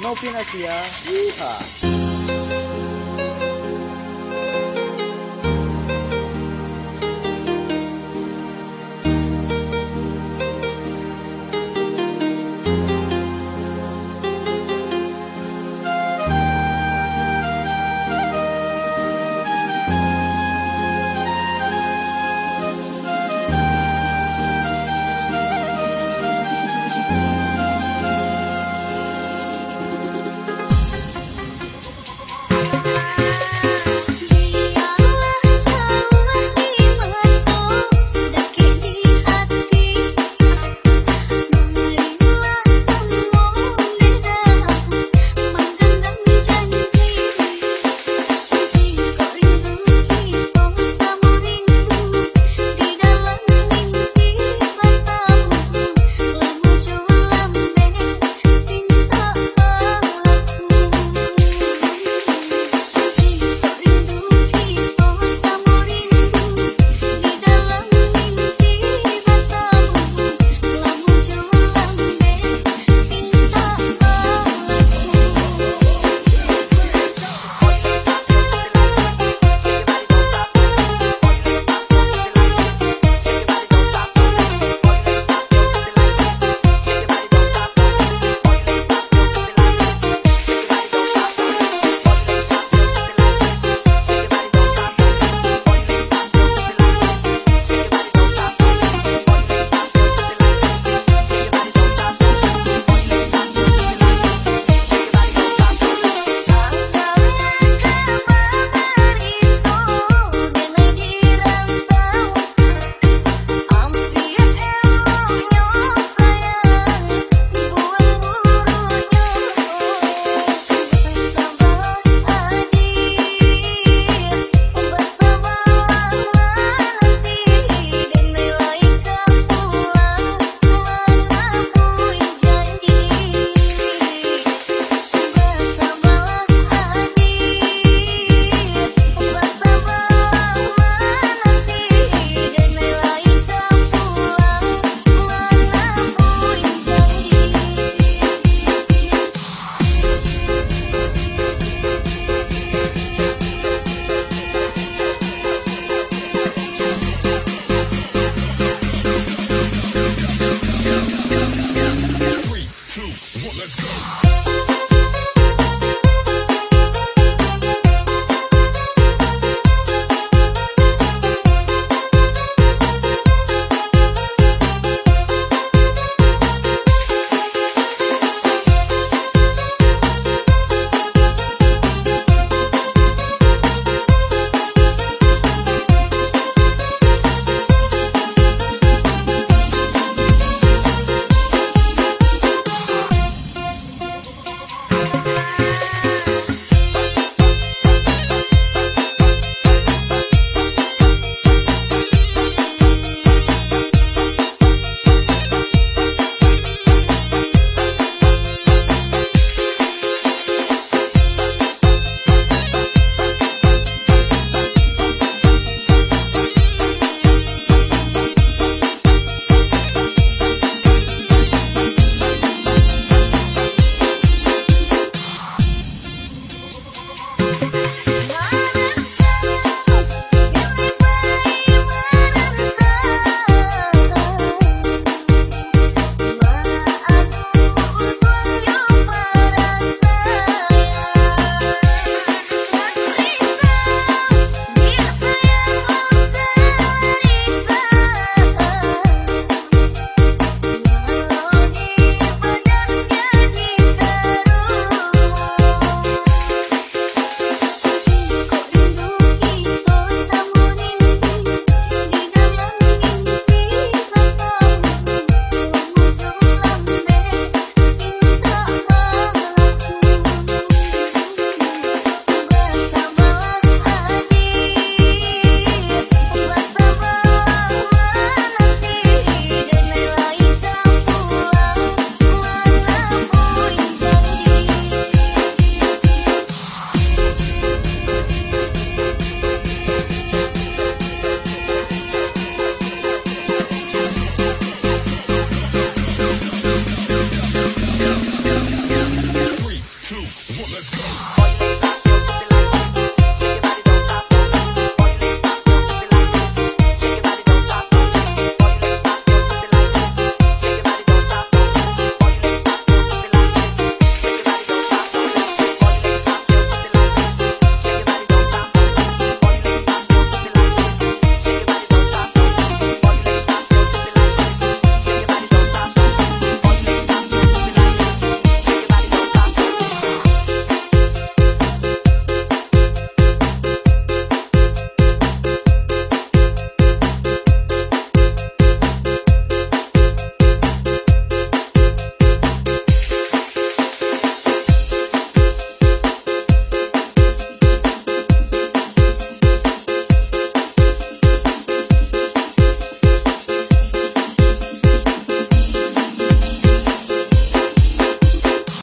Novinasia. Yeehaw.